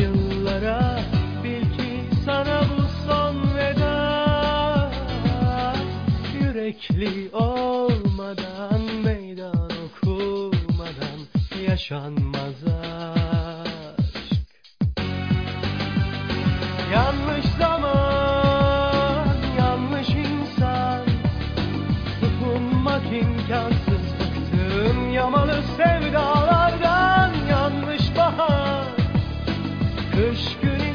yıllara Bil ki sana bu son veda. Yürekli olmadan Meydan okumadan Yaşanmaz aşk. Yanlış zaman Yanlış insan. Tutunmak imkansız Bıktığım yamalı sevda. aşk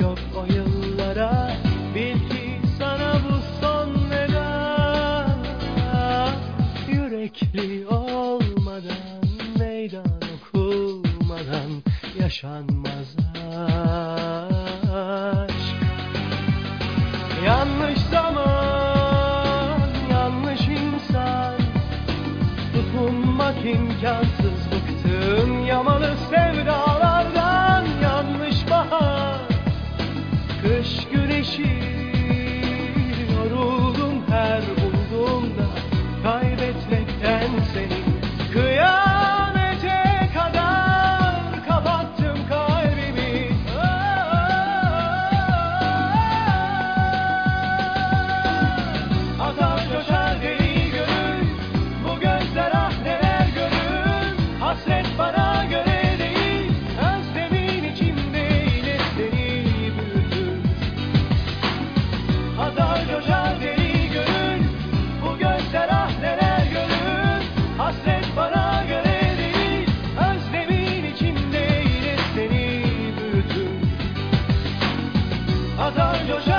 yok o yıllara. Bil ki sana bu son veda. Yürekli olmadan meydan okumadan yaşanmaz aşk. Yanlış zaman, yanlış insan. Tutunmak imkansız bıktığın yamalı sevdan yo ya